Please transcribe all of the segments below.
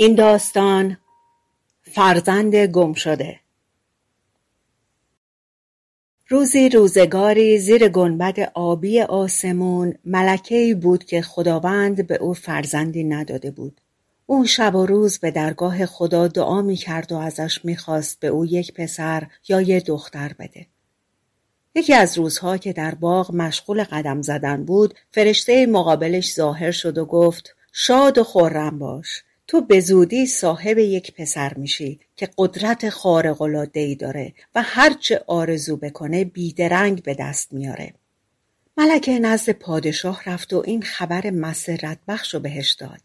این داستان فرزند گم شده. روزی روزگاری زیر گنبد آبی آسمون ملکه بود که خداوند به او فرزندی نداده بود. او شب و روز به درگاه خدا دعا می کرد و ازش می‌خواست به او یک پسر یا یک دختر بده. یکی از روزها که در باغ مشغول قدم زدن بود فرشته مقابلش ظاهر شد و گفت شاد و خورم باش. تو به زودی صاحب یک پسر میشی که قدرت خارق ای داره و هرچه آرزو بکنه بیدرنگ به دست میاره. ملکه نزد پادشاه رفت و این خبر مسرت بخش رو بهش داد.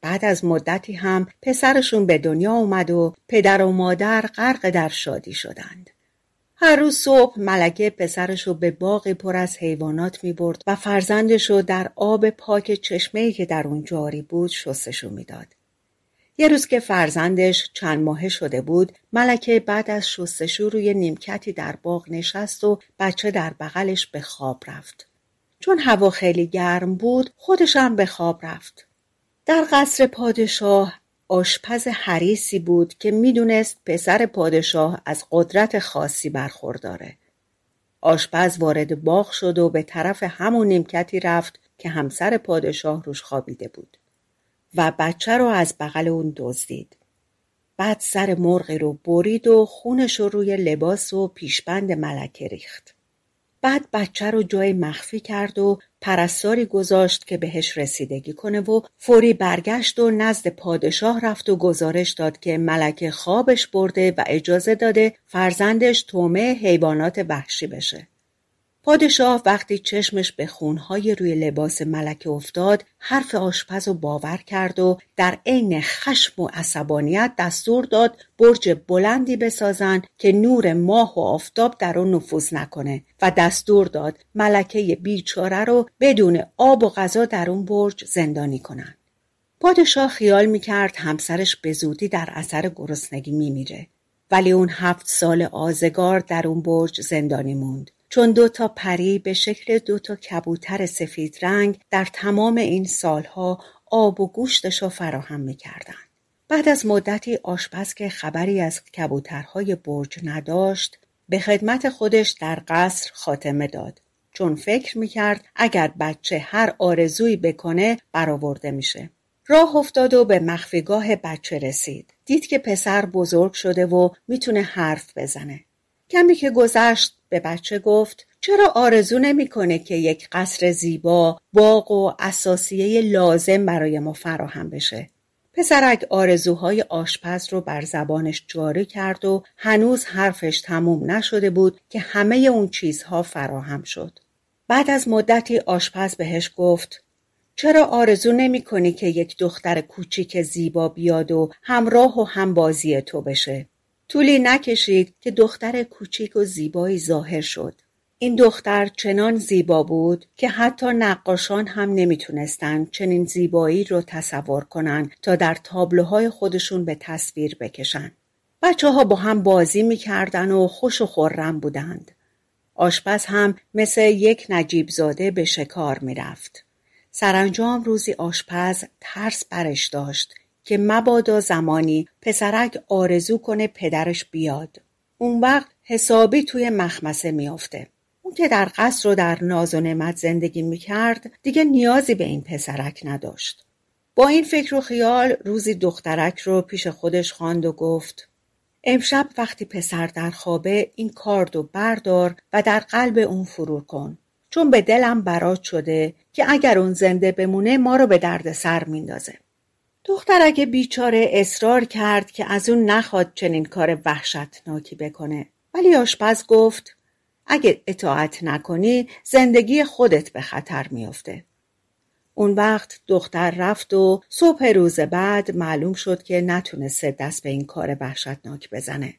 بعد از مدتی هم پسرشون به دنیا اومد و پدر و مادر غرق در شادی شدند. هر روز صبح ملکه پسرش رو به باغ پر از حیوانات می برد و فرزندش رو در آب پاک چشمه‌ای که در اون جاری بود شستشو می‌داد. یه روز که فرزندش چند ماهه شده بود ملکه بعد از شستشو روی نیمکتی در باغ نشست و بچه در بغلش به خواب رفت. چون هوا خیلی گرم بود خودشم به خواب رفت. در قصر پادشاه آشپز حریسی بود که می‌دونست پسر پادشاه از قدرت خاصی برخورداره. آشپز وارد باغ شد و به طرف همون نیمکتی رفت که همسر پادشاه روش خوابیده بود. و بچه رو از بغل اون دزدید. بعد سر مرغی رو برید و خونش رو روی لباس و پیشبند ملکه ریخت. بعد بچه رو جای مخفی کرد و پرستاری گذاشت که بهش رسیدگی کنه و فوری برگشت و نزد پادشاه رفت و گزارش داد که ملکه خوابش برده و اجازه داده فرزندش تومه حیوانات وحشی بشه. پادشاه وقتی چشمش به خونهای روی لباس ملکه افتاد حرف آشپز و باور کرد و در عین خشم و عصبانیت دستور داد برج بلندی بسازند که نور ماه و آفتاب در آن نفوذ نکنه و دستور داد ملکه بیچاره رو بدون آب و غذا در اون برج زندانی کنند. پادشاه خیال می‌کرد همسرش به زودی در اثر گرسنگی میمیره ولی اون هفت سال آزگار در اون برج زندانی موند چون دو تا پری به شکل دو تا کبوتر سفید رنگ در تمام این سالها آب و گوشتش را فراهم می‌کردند. بعد از مدتی آشپز که خبری از کبوترهای برج نداشت به خدمت خودش در قصر خاتمه داد چون فکر می‌کرد اگر بچه هر آرزویی بکنه برآورده میشه. راه افتاد و به مخفیگاه بچه رسید. دید که پسر بزرگ شده و می‌تونه حرف بزنه. کمی که گذشت به بچه گفت چرا آرزو نمی‌کنه که یک قصر زیبا باغ و اساسیه لازم برای ما فراهم بشه پسرک آرزوهای آشپز رو بر زبانش جاری کرد و هنوز حرفش تموم نشده بود که همه اون چیزها فراهم شد. بعد از مدتی آشپز بهش گفت چرا آرزو نمی کنی که یک دختر کوچیک زیبا بیاد و همراه و همبازی تو بشه؟ طولی نکشید که دختر کوچیک و زیبایی ظاهر شد. این دختر چنان زیبا بود که حتی نقاشان هم نمی‌تونستند چنین زیبایی رو تصور کنند تا در تابلوهای خودشون به تصویر بکشن. بچه ها با هم بازی می‌کردن و خوش و خورم بودند. آشپز هم مثل یک نجیب زاده به شکار می‌رفت. سرانجام روزی آشپز ترس برش داشت که مبادا زمانی پسرک آرزو کنه پدرش بیاد. اون وقت حسابی توی مخمسه میافته. اون که در قصر و در ناز و نعمت زندگی می‌کرد دیگه نیازی به این پسرک نداشت. با این فکر و خیال روزی دخترک رو پیش خودش خواند و گفت امشب وقتی پسر در خوابه این کارد و بردار و در قلب اون فرور کن چون به دلم برات شده که اگر اون زنده بمونه ما رو به درد سر میندازه. دخترک بیچاره اصرار کرد که از اون نخواد چنین کار وحشتناکی بکنه ولی آشپز گفت اگه اطاعت نکنی زندگی خودت به خطر میافته. اون وقت دختر رفت و صبح روز بعد معلوم شد که نتونسته دست به این کار وحشتناک بزنه.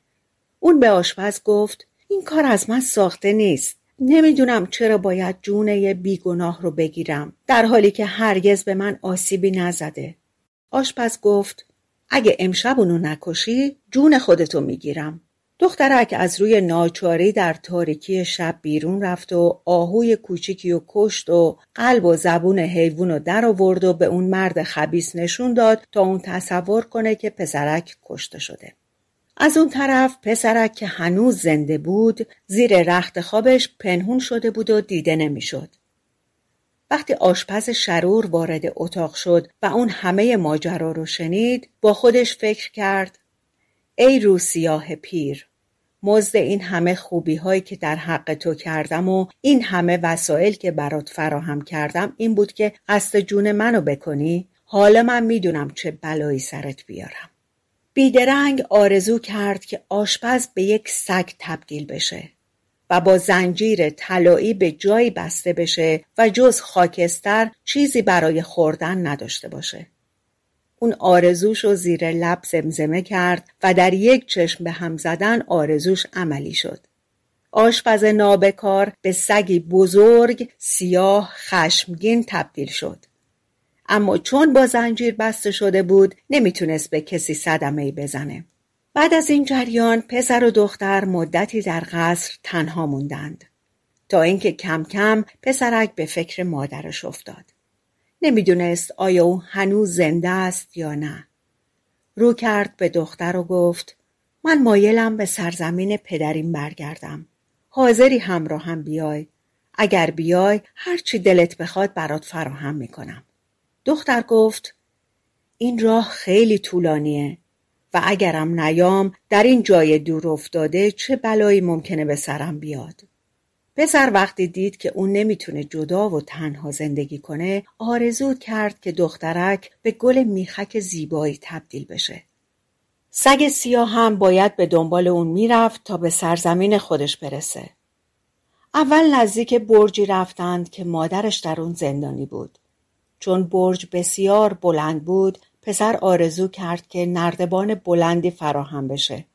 اون به آشپز گفت این کار از من ساخته نیست. نمی‌دونم چرا باید جون یه بیگناه رو بگیرم در حالی که هرگز به من آسیبی نزده. آشپز گفت اگه امشب اونو نکشی جون خودتو می‌گیرم. دخترک از روی ناچاری در تاریکی شب بیرون رفت و آهوی کوچیکی و کشت و قلب و زبون حیوان رو در آورد و به اون مرد خبیس نشون داد تا اون تصور کنه که پسرک کشته شده. از اون طرف پسرک که هنوز زنده بود زیر رخت خوابش پنهون شده بود و دیده نمی‌شد. وقتی آشپز شرور وارد اتاق شد و اون همه ماجرا رو شنید با خودش فکر کرد ای روسیاه پیر مزد این همه خوبی هایی که در حق تو کردم و این همه وسایل که برات فراهم کردم این بود که قصد جون منو بکنی؟ حالا من می‌دونم چه بلایی سرت بیارم. بیدرنگ آرزو کرد که آشپز به یک سگ تبدیل بشه. و با زنجیر طلایی به جایی بسته بشه و جز خاکستر چیزی برای خوردن نداشته باشه. اون آرزوش رو زیر لب زمزمه کرد و در یک چشم به هم زدن آرزوش عملی شد. آشپز نابکار به سگی بزرگ سیاه خشمگین تبدیل شد. اما چون با زنجیر بسته شده بود نمی‌تونست به کسی صدمه بزنه. بعد از این جریان پسر و دختر مدتی در قصر تنها موندند تا اینکه کم کم پسرک به فکر مادرش افتاد. نمی‌دونست آیا او هنوز زنده است یا نه. رو کرد به دختر و گفت من مایلم به سرزمین پدریم برگردم. حاضری همراه هم بیای. اگر بیای هرچی دلت بخواد برات فراهم می‌کنم. دختر گفت این راه خیلی طولانیه و اگرم نیام در این جای دور افتاده چه بلایی ممکنه به سرم بیاد. پسر وقتی دید که اون نمی‌تونه جدا و تنها زندگی کنه آرزو کرد که دخترک به گل میخک زیبایی تبدیل بشه. سگ سیاه هم باید به دنبال اون می‌رفت تا به سرزمین خودش برسه. اول نزدیک برجی رفتند که مادرش در اون زندانی بود. چون برج بسیار بلند بود پسر آرزو کرد که نردبان بلندی فراهم بشه.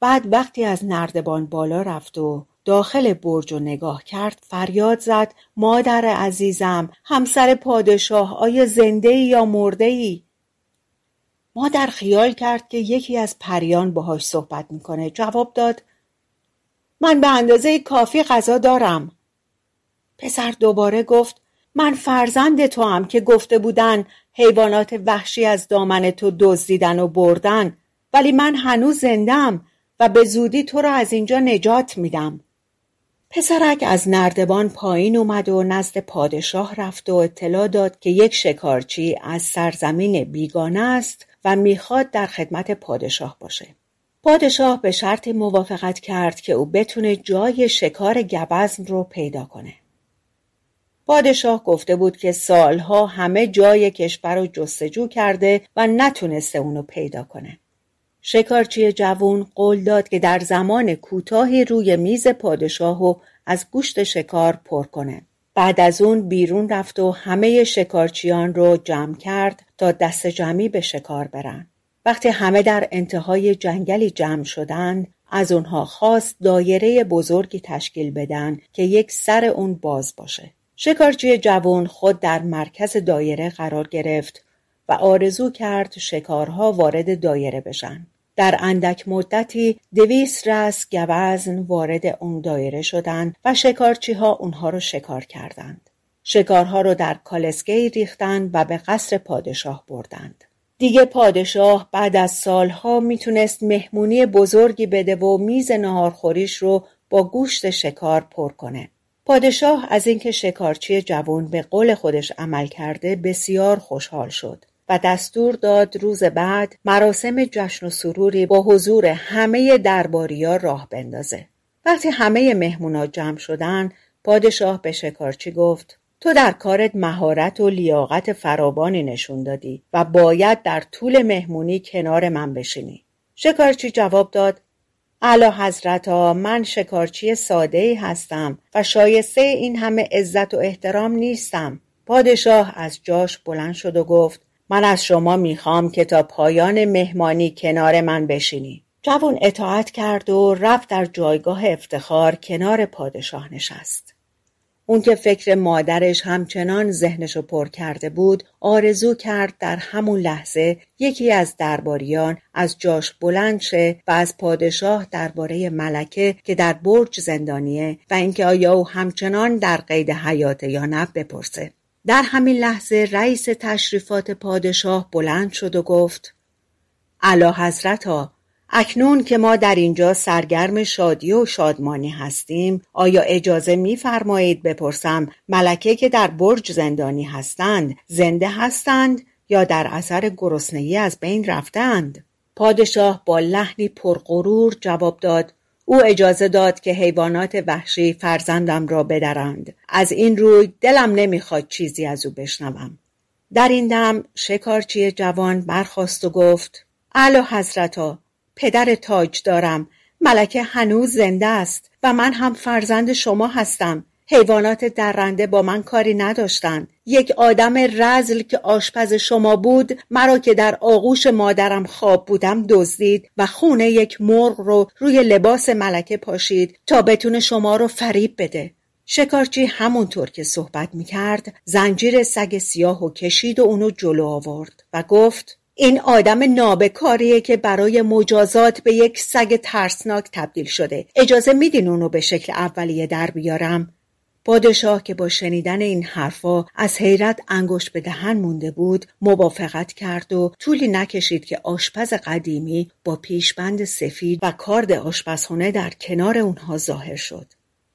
بعد وقتی از نردبان بالا رفت و داخل برج و نگاه کرد فریاد زد مادر عزیزم همسر پادشاه آیا زنده ای یا مرده ای؟ مادر خیال کرد که یکی از پریان باهاش صحبت می‌کنه جواب داد من به اندازه کافی غذا دارم پسر دوباره گفت من فرزند تو هم که گفته بودن حیوانات وحشی از دامن تو دزدیدن و بردن ولی من هنوز زندم و به زودی تو را از اینجا نجات میدم پسرک از نردبان پایین اومد و نزد پادشاه رفت و اطلاع داد که یک شکارچی از سرزمین بیگانه است و می‌خواد در خدمت پادشاه باشه. پادشاه به شرط موافقت کرد که او بتونه جای شکار گوزن رو پیدا کنه. پادشاه گفته بود که سالها همه جای کشور رو جستجو کرده و نتونسته اونو پیدا کنه. شکارچی جوون قول داد که در زمان کوتاهی روی میز پادشاه و از گوشت شکار پر کنه. بعد از اون بیرون رفت و همه شکارچیان رو جمع کرد تا دست جمعی به شکار برن. وقتی همه در انتهای جنگلی جمع شدند از اونها خواست دایره بزرگی تشکیل بدن که یک سر اون باز باشه. شکارچی جوان خود در مرکز دایره قرار گرفت و آرزو کرد شکارها وارد دایره بشن. در اندک مدتی دویست رس گوزن وارد اون دایره شدند و شکارچی ها اونها رو شکار کردند. شکارها رو در کالسکه ریختند و به قصر پادشاه بردند. دیگه پادشاه بعد از سالها می‌تونست مهمونی بزرگی بده و میز نهارخوریش رو با گوشت شکار پر کنه. پادشاه از اینکه شکارچی جوان به قول خودش عمل کرده بسیار خوشحال شد و دستور داد روز بعد مراسم جشن و سروری با حضور همه درباریا راه بندازه. وقتی همه مهمونا جمع شدن پادشاه به شکارچی گفت تو در کارت مهارت و لیاقت فراوانی نشون دادی و باید در طول مهمونی کنار من بشینی. شکارچی جواب داد اعلی حضرتا من شکارچی ساده ای هستم و شایسته این همه عزت و احترام نیستم. پادشاه از جاش بلند شد و گفت من از شما می‌خوام که تا پایان مهمانی کنار من بشینی. جوان اطاعت کرد و رفت در جایگاه افتخار کنار پادشاه نشست. اون که فکر مادرش همچنان ذهنشو پر کرده بود آرزو کرد در همون لحظه یکی از درباریان از جاش بلند شه و از پادشاه درباره ملکه که در برج زندانیه و اینکه آیا او همچنان در قید حیات یا نه بپرسه. در همین لحظه رئیس تشریفات پادشاه بلند شد و گفت اعلی حضرتا اکنون که ما در اینجا سرگرم شادی و شادمانی هستیم آیا اجازه میفرمایید بپرسم ملکه که در برج زندانی هستند زنده هستند یا در اثر گرسنگی از بین رفتند؟ پادشاه با لحنی پرغرور جواب داد او اجازه داد که حیوانات وحشی فرزندم را بدرند. از این روی دلم نمی‌خواد چیزی از او بشنوم. در این دم شکارچی جوان برخاست و گفت اعلی حضرتا پدر تاج دارم. ملکه هنوز زنده است و من هم فرزند شما هستم. حیوانات درنده با من کاری نداشتند. یک آدم رزل که آشپز شما بود مرا که در آغوش مادرم خواب بودم دزدید و خونه یک مرغ رو روی لباس ملکه پاشید تا بتونه شما رو فریب بده. شکارچی همونطور که صحبت می‌کرد زنجیر سگ سیاه و کشید و اونو جلو آورد و گفت این آدم نابکاریه که برای مجازات به یک سگ ترسناک تبدیل شده. اجازه میدین اونو به شکل اولیه در بیارم؟ پادشاه که با شنیدن این حرفا از حیرت انگشت به دهن مونده بود موافقت کرد و طولی نکشید که آشپز قدیمی با پیشبند سفید و کارد آشپزخونه در کنار اونها ظاهر شد.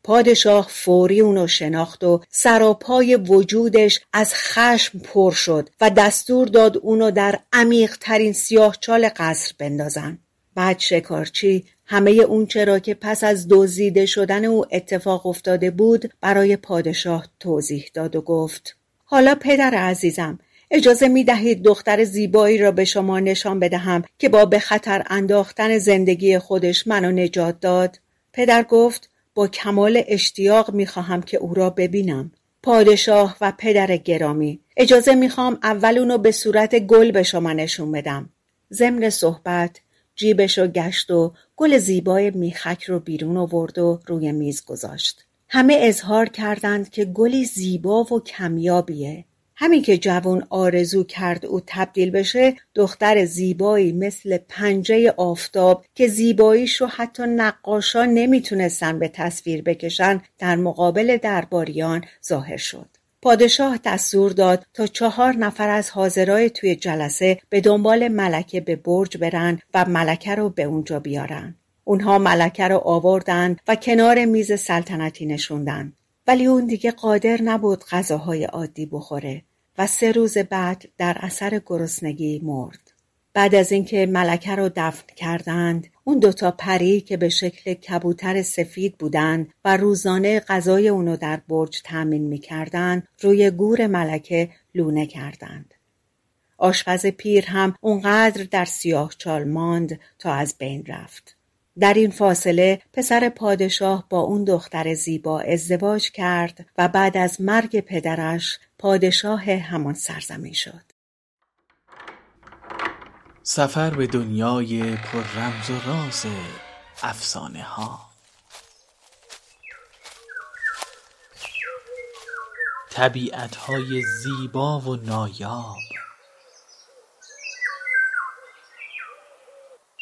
پادشاه فوری اونو شناخت و سراپای وجودش از خشم پر شد و دستور داد اونو در عمیق ترین سیاهچال قصر بندازن. بعد شکارچی همه اون چرا که پس از دزدیده شدن او اتفاق افتاده بود برای پادشاه توضیح داد و گفت حالا پدر عزیزم اجازه می دهید دختر زیبایی را به شما نشان بدهم که با به خطر انداختن زندگی خودش منو نجات داد؟ پدر گفت با کمال اشتیاق می خواهم که او را ببینم. پادشاه و پدر گرامی اجازه می خواهم اول اونو به صورت گل به شما نشون بدم. ضمن صحبت جیبشو گشت و گل زیبای میخک رو بیرون آورد و روی میز گذاشت. همه اظهار کردند که گلی زیبا و کمیابیه. همین که جوان آرزو کرد او تبدیل بشه دختر زیبایی مثل پنجه آفتاب که زیباییش رو حتی نقاشان نمی‌تونستن به تصویر بکشن در مقابل درباریان ظاهر شد پادشاه دستور داد تا چهار نفر از حاضرای توی جلسه به دنبال ملکه به برج برن و ملکه رو به اونجا بیارن. اونها ملکه رو آوردن و کنار میز سلطنتی نشوندن. ولی اون دیگه قادر نبود غذاهای عادی بخوره و سه روز بعد در اثر گرسنگی مرد. بعد از اینکه ملکه رو دفن کردند اون دوتا پری که به شکل کبوتر سفید بودند و روزانه غذای اونو در برج تأمین می‌کردند روی گور ملکه لونه کردند آشپز پیر هم اونقدر در سیاه چال ماند تا از بین رفت در این فاصله پسر پادشاه با اون دختر زیبا ازدواج کرد و بعد از مرگ پدرش پادشاه همان سرزمین شد. سفر به دنیای پر رمز و راز افسانه ها. طبیعت های زیبا و نایاب.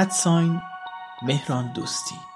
ادساین مهران دوستی.